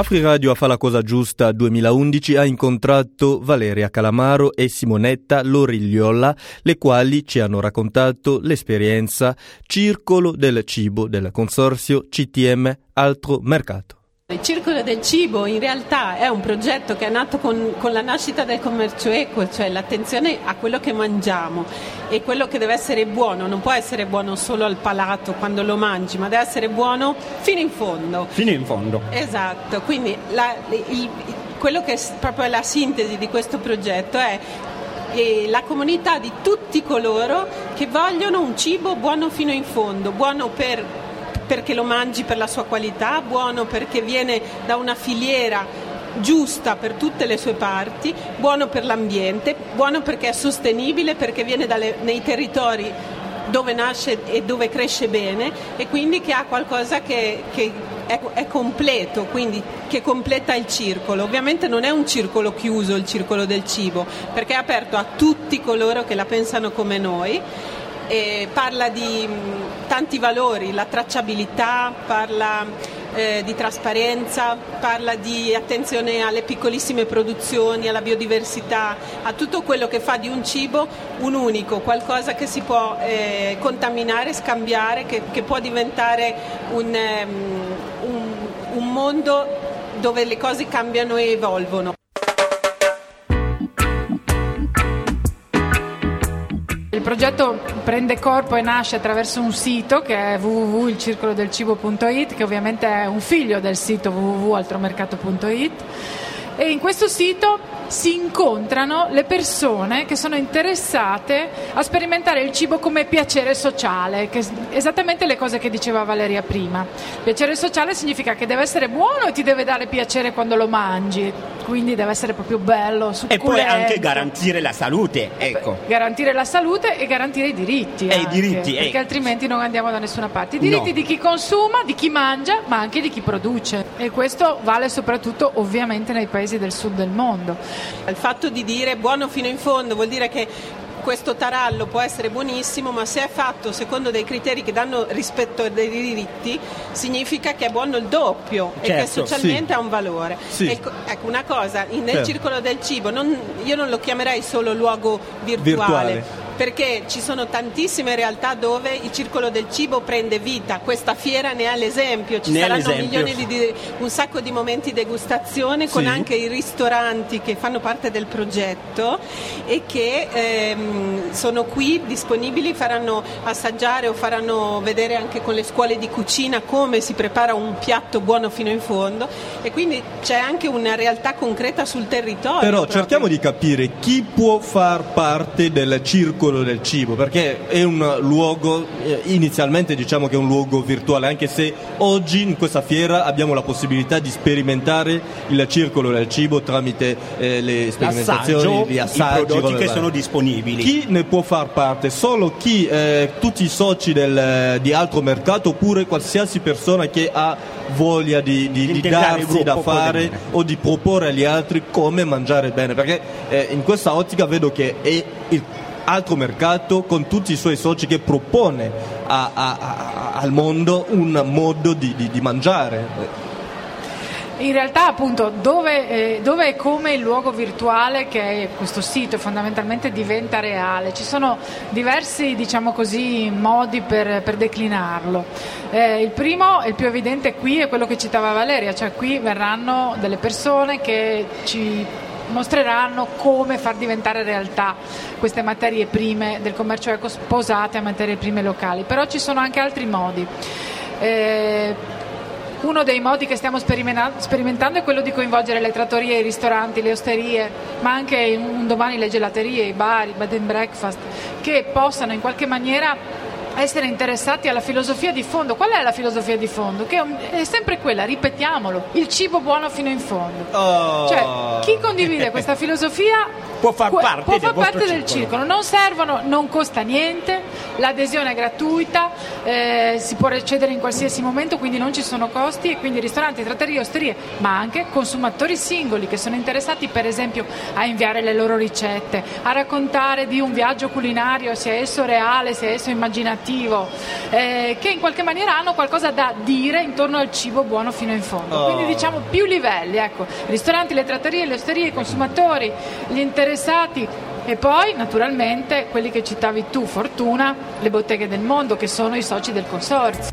Afriradio a fa la cosa giusta 2011 ha incontrato Valeria Calamaro e Simonetta Lorigliola, le quali ci hanno raccontato l'esperienza Circolo del Cibo del consorzio CTM Altro Mercato. Il Circolo del Cibo in realtà è un progetto che è nato con, con, la nascita del commercio equo, cioè l'attenzione a quello che mangiamo e quello che deve essere buono, non può essere buono solo al palato quando lo mangi, ma deve essere buono fino in fondo. Fino in fondo. Esatto, quindi la, il, quello che è proprio la sintesi di questo progetto è e la comunità di tutti coloro che vogliono un cibo buono fino in fondo, buono per perché lo mangi per la sua qualità, buono perché viene da una filiera giusta per tutte le sue parti, buono per l'ambiente, buono perché è sostenibile, perché viene dalle, nei territori dove nasce e dove cresce bene e quindi che ha qualcosa che, che è, è, completo, quindi che completa il circolo. Ovviamente non è un circolo chiuso il circolo del cibo, perché è aperto a tutti coloro che la pensano come noi e parla di mh, tanti valori, la tracciabilità, parla eh, di trasparenza, parla di attenzione alle piccolissime produzioni, alla biodiversità, a tutto quello che fa di un cibo un unico, qualcosa che si può eh, contaminare, scambiare, che, che può diventare un, um, un, un mondo dove le cose cambiano e evolvono. Progetto prende corpo e nasce attraverso un sito che è www.ilcircolodelcibo.it che ovviamente è un figlio del sito www.altromercato.it e in questo sito si incontrano le persone che sono interessate a sperimentare il cibo come piacere sociale, che esattamente le cose che diceva Valeria prima. Piacere sociale significa che deve essere buono e ti deve dare piacere quando lo mangi, quindi deve essere proprio bello, succulento. E poi anche garantire la salute, ecco. Garantire la salute e garantire i diritti. E anche, i diritti, perché ecco. altrimenti non andiamo da nessuna parte. I diritti no. di chi consuma, di chi mangia, ma anche di chi produce. E questo vale soprattutto ovviamente nei paesi del sud del mondo. Il fatto di dire buono fino in fondo vuol dire che questo tarallo può essere buonissimo, ma se è fatto secondo dei criteri che danno rispetto dei diritti, significa che è buono il doppio certo, e che certo, socialmente sì. ha un valore. Sì. Ecco, ecco, una cosa, nel certo. circolo del cibo, non, io non lo chiamerei solo luogo virtuale. virtuale perché ci sono tantissime realtà dove il circolo del cibo prende vita, questa fiera ne è l'esempio, ci ne saranno milioni di, di, un sacco di momenti di degustazione con sì. anche i ristoranti che fanno parte del progetto e che ehm, sono qui disponibili, faranno assaggiare o faranno vedere anche con le scuole di cucina come si prepara un piatto buono fino in fondo e quindi c'è anche una realtà concreta sul territorio. Però proprio. cerchiamo di capire chi può far parte del circolo circolo del cibo, perché è un luogo, eh, inizialmente diciamo che è un luogo virtuale, anche se oggi in questa fiera abbiamo la possibilità di sperimentare il circolo del cibo tramite eh, le sperimentazioni, gli assaggi, i prodotti che sono disponibili. Chi ne può far parte? Solo chi, eh, tutti i soci del, di altro mercato oppure qualsiasi persona che ha voglia di, di, di darsi da fare o di proporre agli altri come mangiare bene, perché eh, in questa ottica vedo che è il altro mercato con tutti i suoi soci che propone a, a, a, al mondo un modo di, di, di mangiare. In realtà appunto dove, eh, dove, e come il luogo virtuale che è questo sito fondamentalmente diventa reale. Ci sono diversi diciamo così modi per, per declinarlo. Eh, il primo il più evidente qui è quello che citava Valeria cioè qui verranno delle persone che ci mostreranno come far diventare realtà queste materie prime del commercio eco sposate a materie prime locali, però ci sono anche altri modi. Eh, uno dei modi che stiamo sperimentando è quello di coinvolgere le trattorie, i ristoranti, le osterie, ma anche un domani le gelaterie, i bar, i bed and breakfast, che possano in qualche maniera essere interessati alla filosofia di fondo. Qual è la filosofia di fondo? Che è sempre quella, ripetiamolo, il cibo buono fino in fondo. Oh. Cioè, chi condivide questa filosofia può far parte, può far parte del circolo. Non servono, non costa niente, l'adesione è gratuita, eh, si può accedere in qualsiasi momento, quindi non ci sono costi e quindi ristoranti, trattorie, osterie, ma anche consumatori singoli che sono interessati per esempio a inviare le loro ricette, a raccontare di un viaggio culinario, sia esso reale, sia esso immaginativo, eh, che in qualche maniera hanno qualcosa da dire intorno al cibo buono fino in fondo. Oh. Quindi diciamo più livelli, ecco, ristoranti, le trattorie, le osterie, i consumatori, gli interessati e poi naturalmente quelli che citavi tu, Fortuna, le botteghe del mondo che sono i soci del consorzio.